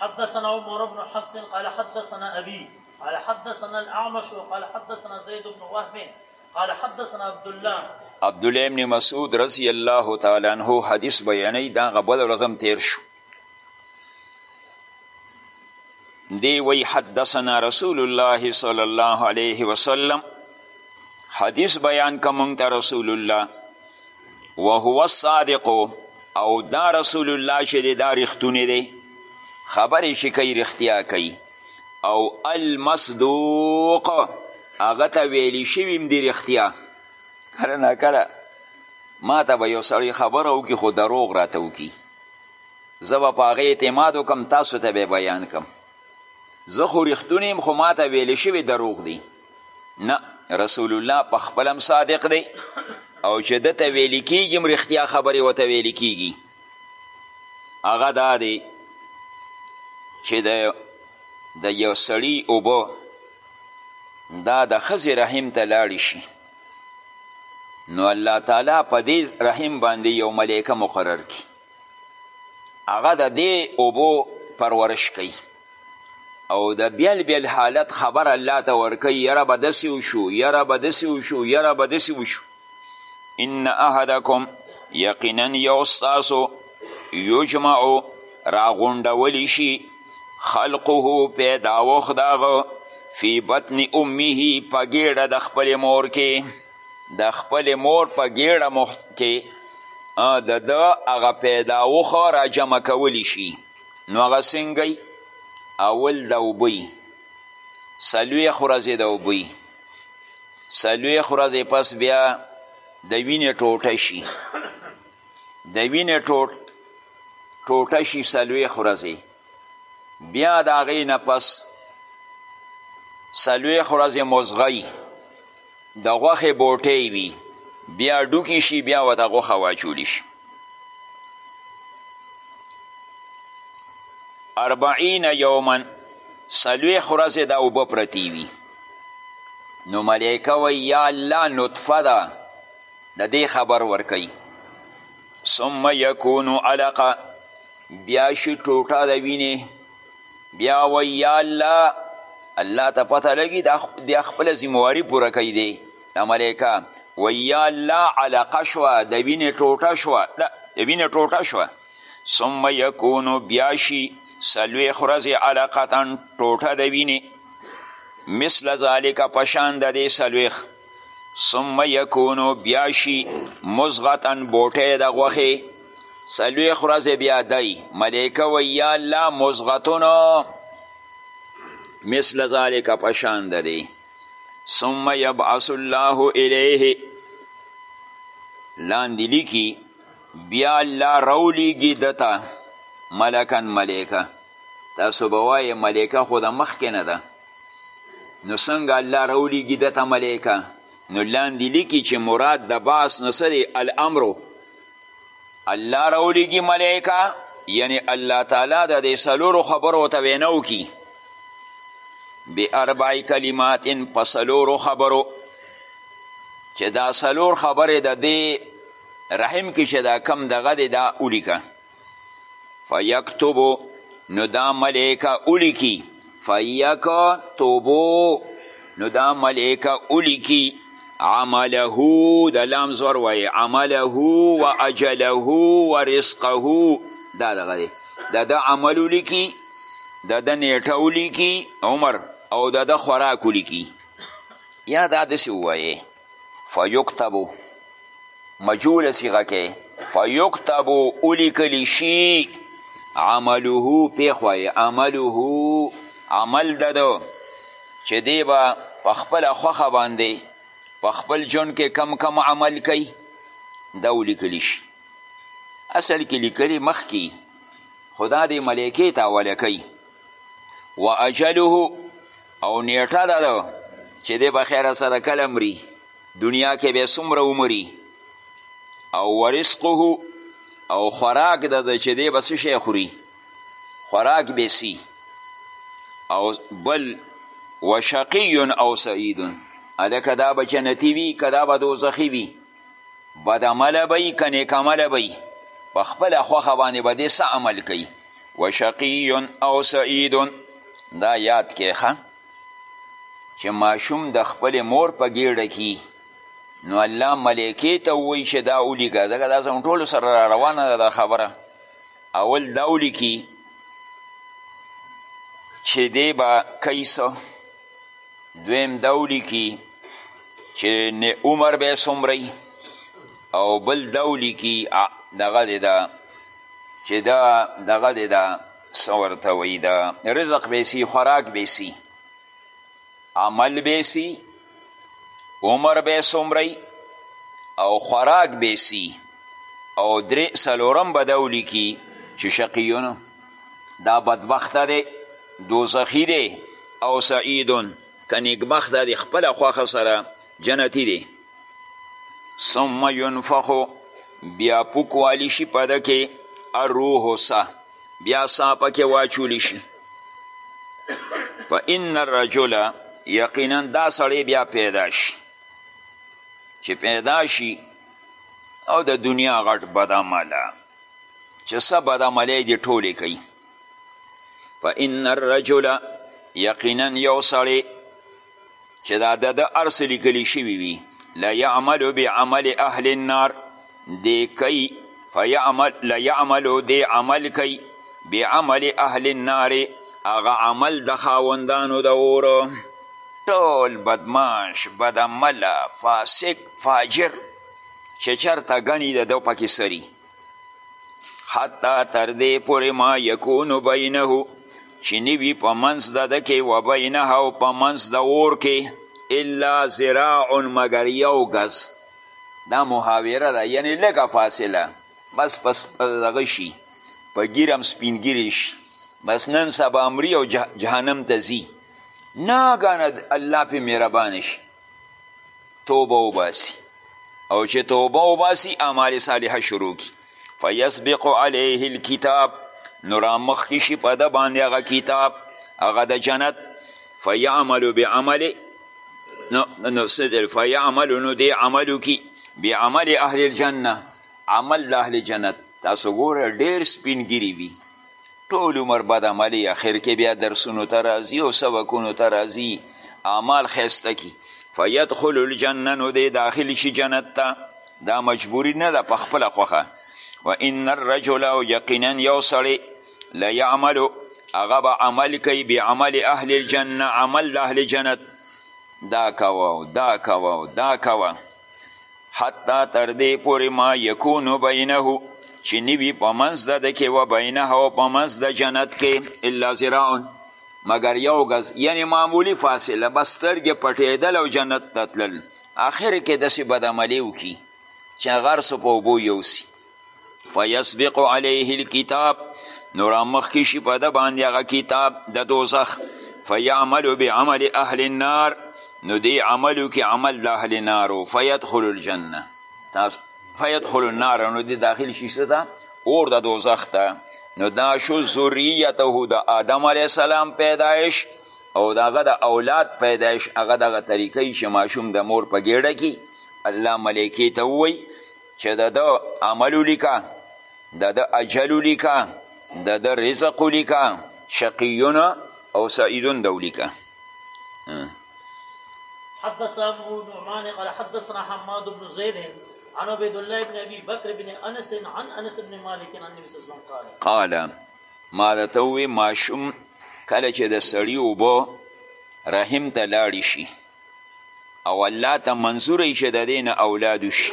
حدثنا عمر بن حفص قال حدثنا ابي قال حدثنا الاعمش قال حدثنا زيد بن وهب قال حدثنا عبد الله عبد الله ابن مسعود رضی الله تعالی عنہ حدیث بیانې دا غبل رغم تیر شو دی وی حدثنا رسول الله صلی الله علیه وسلم حدیث بیان کوم ته رسول الله وهو الصادق او دا رسول الله چې دا رښتونی دی خبرې چې کوي رښتیا کوي او المصدوق هغه ته ویلی شوي هم دي رښتیا کله نا کله ما ته به یو سړی خبره وکړي خو دروغ راته وکړي زه به په هغه اعتماد وکړم تاسو ته به بیان کم زه خو رښتونی یم خو ما ته ویلی شوي دروغ دي نه رسول الله په خپل هم صادق دی او چې ده ته ویلي کیږي هم رښتیا خبرې ورته ویلي کیږي هغه دا دی چې د د یو سړي اوبه دا د ښځې رحم ته لاړې شي نو الله تعالی په دې رحم باندې یو ملایکه مقرر کی هغه د دې اوبو پرورش کوي او د بیل بیل حالت خبر الله ته ورکوي یاره به داسې وشو یاره به داسې وشو یاره به داسې وشو ان احدکم یقینا یو ستاسو یجمعو راغونډولی شي خلقه پیداوښت د هغه فی بطن امه په ګیډه د خپل مور کې د خپل مور په ګیډه مخ کې د ده هغه پیداوښه را جمع کولی شي نو هغه څنګه اول د اوبی څلوېښت ورځې د اوبی سلویخ ورځې پس بیا د وینې ټوټه شي د وینې ټوټ ټوټه شي سلویخ ورځې بیا د هغې نه پس سلویخ ورځې مزغی د غوښې بوټی وي بیا ډوکې شي بیا ورته غوښه واچولی شي اربعین یومن سلویخ ورځې دا اوبه پرتې وي نو ملائکه وی یا الله نطفه ده د دې خبر ورکوي ثم یکون علقه بیا شي ټوټه د وینې بیا وی یا الله الله ته پته لګي دا خپله ذمواري پوره کوي دی دا ملائکه وی یا الله علقه شوه د وینې ټوټه شوه د وینې ټوټه شوه ثم یکونو بیا شي څلوېښت ورځې علقتا ټوټه د وینې مثل ذالک په شان د دې څلوېښت ثم یکونو بیا شي مزغتا بوټی د غوښې څلوېښت ورځې بیا دی ملایکه وایي یا الله مزغتونو مثل ذالک په شان د دې ثم یبعث الله الیه لاندې لیکي بیا الله راولیږي ده ته ملکن ملیکه تاسو به وایې ملیکه خو د مخکې نه ده نو څنګه الله راولیږي ده ته ملیکه نو لاندې لیکي چې مراد د باس نه څه دی الامرو الله راولیږي ملایکه یعنی الله تعالی د دې څلورو خبرو ته وینا وکړي باربع کلمات په څلورو خبرو چې دا څلور خبرې د دې رحم کې چې دا کم دغه دی دا ولیکه فیکتبو نو دا ملیکه ولیکي فیکتبو نو دا ملیکه ولیکي عمله د لام زور وایي عمله و اجله و رزقه دا دغه دی د ده عمل ولیکي د ده نیټه ولیکي عمر او د ده خوراک ولیکي یا دا داسې ووایې فیکتبو مجهوله صیغه کې فیکتبو ولیکل شي عمله پېښوه یې عمله عمل د ده چې دی به په خپله خوښه باندې په خپل ژوند کې کم کم عمل کوي دا ولیکلی شي اصل کې لیکلی مخکې خدا دې ملایکې ته حواله کوي و اجله او نیټه دا ده چې دی به خیره سره کله مري دنیا کې به څومره عمري او ورزقه او خوراک د ده چې دی به څه شی خوري خوراک به سي او بل وشقی او سعید هلکه دا به جنتي وي که دا به دوزخي وي بدعمله به که نیکعمله به په خپله خوښه باندې به دې څه عمل کوي و شقی او سعید دا یاد کې ښه چې ماشوم د خپل مور په ګیړه کې نو الله ملائکه ته وایي چې دا ولیکه ځکه دا زموږ ټولو سره را روانه ده دا خبره اول دا ولیکي چې دی به کوي څه دویم دا ولیکي چې نه عمر به څومره او بل دا ولیکي دغه دی ده چې دا دغه دی ده څه ورته وایي ده رزق به سي خوراک به سي عمل به سي عمر به څومره او خوراک به سي او درې څلورم به دا ولیکي چې شقیون دا بدبخته دی دوزخي دی او سعیدون که نیکبخته دی خپله خوښه سره جنتي دی ثم ينفخو بیا پوک والی شي په ده کې الروح سا بیا سا پکې واچولی شي فان الرجل یقینا دا سړی بیا پیدا شي چې پیدا شي او د دنیا غټ بدعمله چې څه بدعملی دې ټولې کوي فان الرجل یقینا یو سړی چې دا د ده هر څه لیکلي شوي وي لیعمل بعمل اهل النار دی کوي فیعمل لیعمل دی عمل کوي بعمل اهل النار هغه عمل د خاوندانو د اور ټول بدماش بدعمله فاسق فاجر چې چرته ګڼي د ده پکې سري حتی تر دې پورې ما یکون بینه چې نوي په منځ د ده کې و بینه او په منځ د اور کې الا زراع مګر یو ګز دا محاوره ده یعنی لږه فاصله بس پس دغه شي په ګیر هم سپینګیری شي بس نن سبا مري او جهنم ته ځي ناګانه الله پې مهربانه شي توبه وباسي او چې توبه وباسي اعمال صالحه شروع کی فیسبق علیه الکتاب نو رامخکې شي په ده باندې هغه کتاب هغه د جنت فیعمل بعمل نو نو صدر فیعمل نو دی عملو کی بعمل اهل الجنه عمل د اهل جنت تاسو ګوره ډیر سپینګیری وي ټول عمر بد عملی اخر کې بیا درسونو ته راځي او سبقونو ته راځي اعمال ښایسته کی فیدخل الجنه نو دی داخل شي جنت ته دا مجبوری نه ده په خپله خوښه و ان الرجل او یقینا یو سړی لیعمل هغه به عمل کوي بعمل اهل الجنه عمل د اهل جنت دا کوه دا کوه دا کوه حتی تر دې پورې ما یکون بینه چې نوي په منځ د ده کې و بینه او په منځ د جنت کې الا زراعون مګر یو ګز یعنی معمولی فاصله بس سترګې پټېدل او جنت ته تلل اخر کې داسې بدعملې وکړي چې هغه هر څه په اوبو یوسي فیسبق علیه الكتاب نو را مخکې شي په ده باندې هغه کتاب د دوزخ فیعمل بعمل اهل النار نو دی عملو کې عمل د اهل نارو فیدخل الجنه تاسو فیدخل النار نو دی داخل شي څه ته اور د دوزخ ته نو دا شو ذریته د آدم علیه السلام پیدایش او دغه د اولاد پیدایش هغه دغه طریقه چې ماشوم د مور په ګیډه کې الله ملایکې ته ووایي چې د ده عمل ولیکه د ده اجل ولیکه د ده رزق ولیکه شقیون او سعیدون د ولیکه حدثنا ابو نعمان قال حدثنا حماد بن زيد عن عبيد الله بن ابي بكر بن انس عن انس بن مالك عن النبي صلى الله عليه وسلم قال قال ما د توي ماشوم کله چې د سړی وبو رحم ته لاړ شي او الله ته منظور ای چې د دې نه اولاد وشي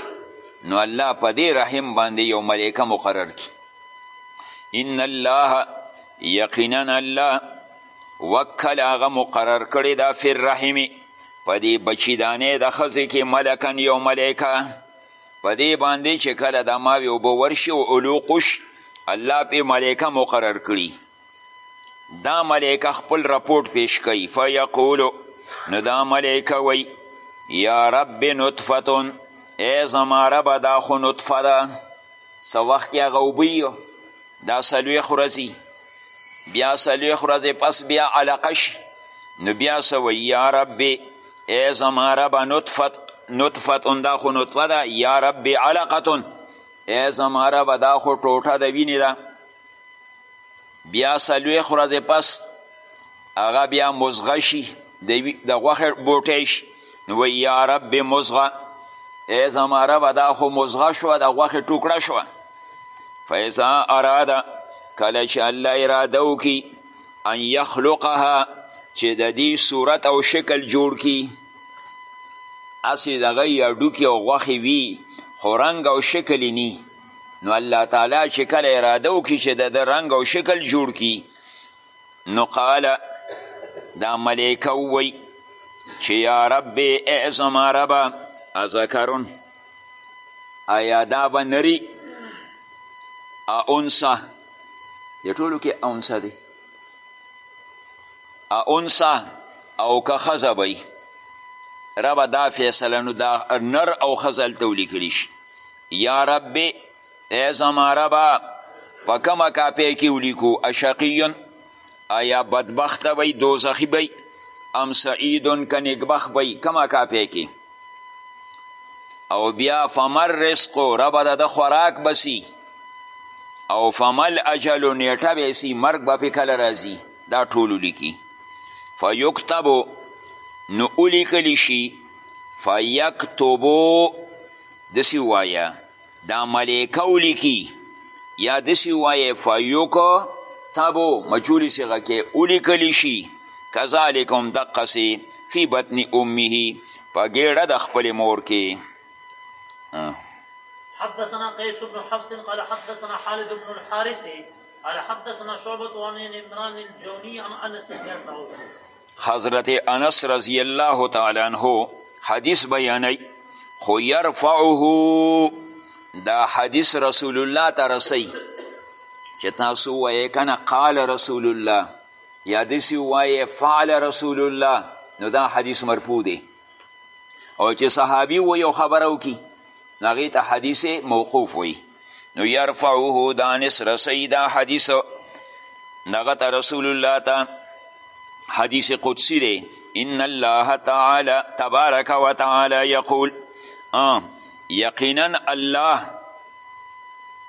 نو الله په دې رحم باندې یو ملایکه مقرر کی ان الله یقینا الله وکل هغه مقرر کړی دا فی الرحم په دې بچیدانې د ښځې کې ملکن یو ملایکه په دې باندې چې کله د ماوې اوبه ورشي او علوق وشي الله پې ملایکه مقرر کړي دا ملائکه خپل رپورټ پیش کوي فیقولو نو دا ملائکه وی یا رب نطفتون ای زما ربه دا خو نطفه ده څه وخت کې هغه اوبه دا څلوېښت ورځې بیا څلوېښت ورځې پس بیا علقه شي نو بیا څه وایي یا ربې ای زما ربه نطفت نطفتون دا خو نطفه ده یا ربې علقتون ای زما ربه دا خو ټوټه د وینې ده بیا څلوېښت ورځې پس هغه بیا مزغه شي د غوښې بوټی شي نو وایي یا رب مزغه ای زما ربه دا خو مزغه شوه د غوښې ټوکړه شوه فیضا اراده کله چې الله اراده وکړي ان یخلقها چې د دې صورت او شکل جوړ کړي هسې دغه یې هډوکي او غوښې وي خو رنګ او شکل یې نو الله تعالی چې کله اراده وکړي چې د ده رنګ او شکل جوړ کړي نو قاله دا ملیکه ووی چې یا رب ای زما ربه اذکرون آیا دا به نری اونسه د ټولو کې اونسه دی اونسه او که ښځه به ربه دا فیصله نو دا نر او ښځه هلته ولیکلی شي یا ربی ای زما ربا په کومه کاپی کې ولیکو اشقیون آیا بدبخته وی دوزخی وی ام سعیدون که نګبخ وی کومه کاپی کې او بیا فمر رزق رب د د خوراک بسی او فمل اجل نیټه بیسی مرگ با پی کل رازی دا ټولو لیکی فیکتبو نو اولیکلی شی فیکتبو دسی ووایه دا ملیکه ولیکی یا دسی ووایه فیوک تبو مجولی صیغه کې ولیکل شي کذالک هم دقسې فی بطن امه په ګیړه د خپل مور کې حدثنا قيس بن حفص قال حدثنا خالد بن الحارث قال حدثنا شعبة عن عمران الجوني عن انس يرفعه حضرت انس رضی الله تعالی عنه حدیث بیانوي خو یرفعه دا حدیث رسول الله ته رسی چې تاسو وایې کنه قال رسول الله یا داسې وایې فعل رسول الله نو دا حدیث مرفوع دی او چې صحابي و یو خبره وکړي نو هغې ته حدیث موقوف وي نو یرفعه دانس رسی دا حدیث دغه ته رسول الله ته حدیث قدسی دی ان الله تعالی تبارک وتعالی یقول یقینا الله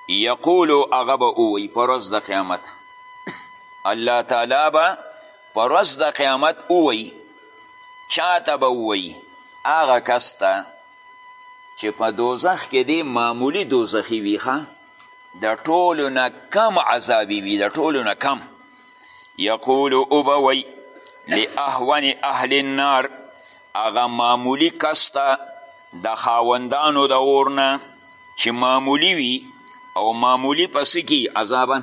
یقول هغه به ووایي په ورځ د قیامت الله تعالی به په ورځ د قیامت ووایي چاته به ووایي هغه کس ته چې په دوزخ کې دی معمولی دوزخي وي ښه د ټولو نه کم عذابي وي د ټولو نه کم یقول اوبه وی لاهون اهل النار هغه معمولی کس ته د خاوندانو د اور نه چې معمولی وي او معمولی پسې کی عذابا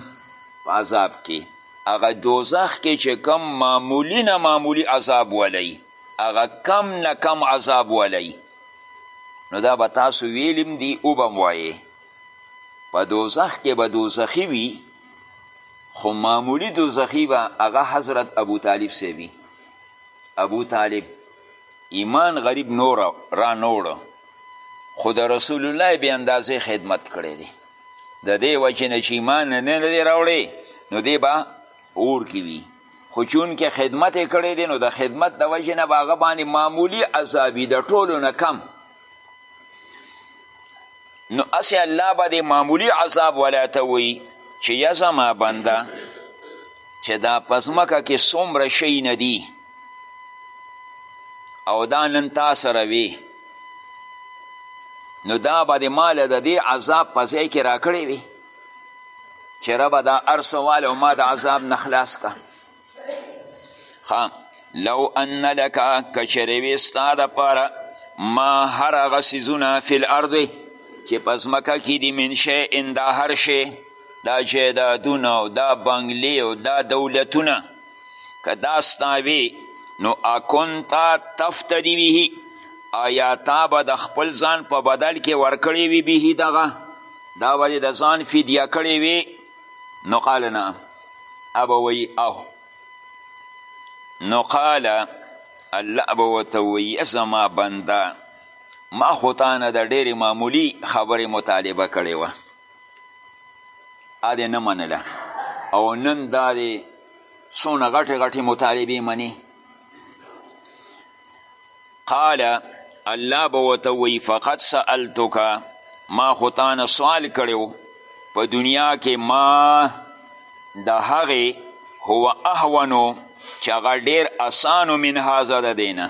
په عذاب کې هغه دوزخ کې چې کم معمولی نه معمولی عذاب ولئ هغه کم نه کم عذاب ولئ نو دا به تاسو ویلیم دی او به وایې په دوزخ کې به دوزخي وي خو معمولی دوزخي به هغه حضرت ابو طالب سه وي ابو طالب ایمان غریب نور را نوړو خو د رسول الله به اندازې خدمت کړی دی د دې وجې نه چې ایمان نه دی راوړی نو دی به اور کې وي خو چونکې خدمت یې کړی دی نو د خدمت د وجې نه به هغه باندې معمولي عذاب وي د ټولو نه کم نو هسې الله به د معمولي عذاب ولاته وایي چې یا زما بنده چې دا په ځمکه کې څومره شی نه دي او دا نن تا سره وي نو دا به دې ما له د دې عذاب په ځای کې راکړی وي چې ربه دا هر څه واله ما د عذاب نه خلاص که ښه لو ان لکه که چېرې وي ستا دپاره ما هر هغه څیزونه فی الارض چې په ځمکه کې دي من شیئن دا هر شی دا جایدادونه او دا بنګلې او دا دولتونه که دا ستاوی نو اکنتا تفتدی به آیا تا به د خپل ځان په بدل کې ورکړی وي به دغه دا به د ځان فدیه کړی وي نو قال نه ابه وی او نو قال الله به ورته وی زما بنده ما خو تا نه د ډېرې معمولي خبرې مطالبه کړې وه دا دی نه منله او نن دا دی څونه غټې غټې مطالبې مني قال الله به ورته وایي فقد سألتک ما خو تانه سوال کړی په دنیا کې ما د هغې هو اهونو چې هغه ډېر اسانو من هذا د دینه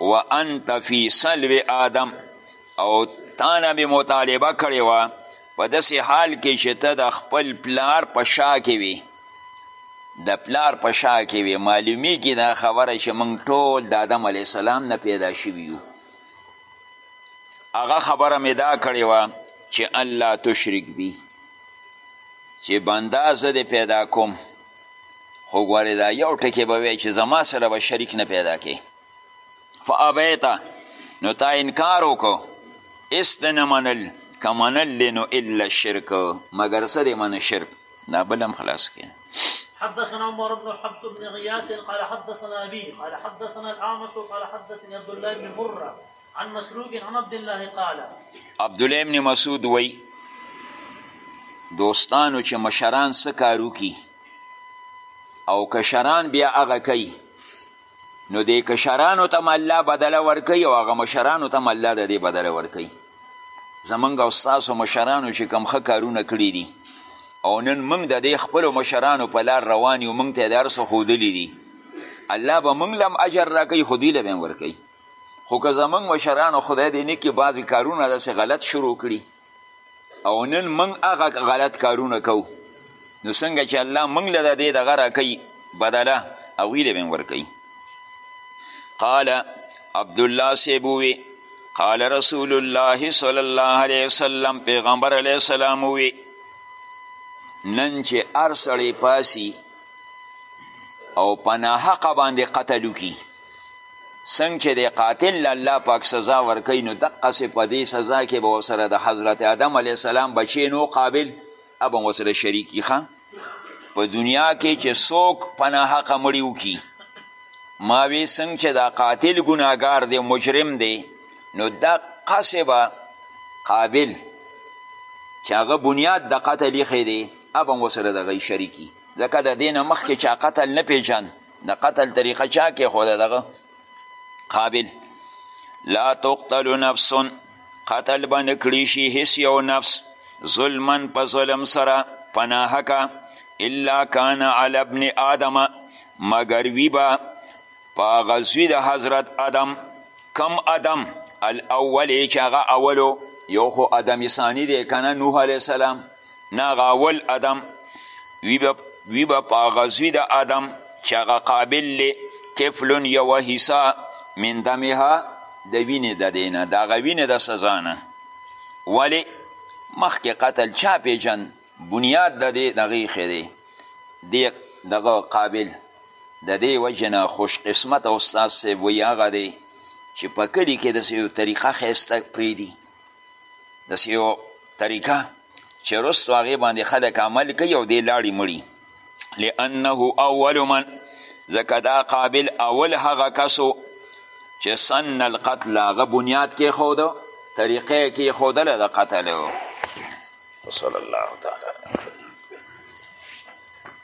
و انت فی سلو آدم او تانه مې مطالبه کړې وه په داسې حال کې چې ته د خپل پلار په شا کې وي د پلار په شا کې وي معلومیږي دا خبره چې موږ ټول د آدم علیه السلام نه پیدا شوي یو هغه خبره مې دا کړې وه چې الله تشرک بي چې بنده زه دې پیدا کوم خو ګورې دا یو ټکی به وی چې زما سره به شریک نه پیدا کې فابیت نو تا انکار وکړو هیڅ د نه منل که منل دی نو الا شرک مګر څه دی منه شرک دا بل هم خلاص کړي حدثنا عمر بن حفص بن غياس قال حدثنا ابي قال حدثنا الاعمش قال حدثني عبد الله بن مره عن مسروق عن عبد الله قال عبد الله بن مسعود وی دوستانو چې مشران څه کارو کی او کشران بیا هغه کوي نو دې کشرانو ته هم الله بدله ورکوي او هغه مشرانو ته هم الله د دې بدله ورکوي زمونږ او ستاسو مشرانو چې کوم ښه کارونه کړي دي او نن موږ د دې خپلو مشرانو په لار روان یو موږ ته یې د هر څه ښودلي دي الله به موږ له هم اجر راکوي خو دوی له به هم ورکوي خو که زمونږ مشرانو خدای دې نه کړي بعضې کارونه داسې غلط شروع کړي او نن موږ هغه غلط کارونه کوو نو څنګه چې الله موږ له د دې دغه راکوي بدله هغوی له به ورکوي قال عبدالله صاحب ووی قال رسول الله صلی الله علیه وسلم پیغمبر علیه السلام ووی نن چې هر سړی پاسی او په ناحقه باندې قتل وکړي څنګه چې د قاتل له الله پاک سزا ورکوي نو دقسې په دې سزا کې به ورسره د حضرت آدم علیه السلام بچی نو قابل به هم ورسره شریکي ښه په دنیا کې چې څوک په ناحقه مړي وکړي ما وی څنګه چې دا قاتل ګناهګار دی مجرم دی نو دا قصې به قابل چې هغه بنیاد د قتل ایښی دی اب هم ورسره دغه شریکي ځکه د دې نه مخکې چا قتل نه پیژند د قتل طریقه چا کې خو دغه قابل لا تقتل نفس قتل به نکړي شي هیڅ یو نفس ظلما په ظلم سره په ناحقه الا کان علی ابن آدم مګر وي به په هغه زوی د حضرت آدم کم آدم الاول چې هغه اولو یو خو آدم ثاني دی که نه نوح علیه السلام نه هغه اول ادم وی به وی به په هغه زوی د ادم چې هغه قابل دی کفلون یوه حصه من دمها د وینې د دی نه د هغه وینې د سزا نه ولې مخکې قتل چا پیژن بنیاد د دې دغه ایښی دی دې دغه قابل د دې وجې نه خوش قسمت استاد صاحب وایي هغه دی چې په کلي کې داسې یو طریقه ښایسته پرېږدي داسې یو طریقه چې رستو هغې باندې خلک عمل کوي او دې لاړې مړي لانه اول من ځکه دا قابل اول هغه کسو چې سن القتل هغه بنیاد کې خوده طریقه کې خودله د قتل صلی الله تعالی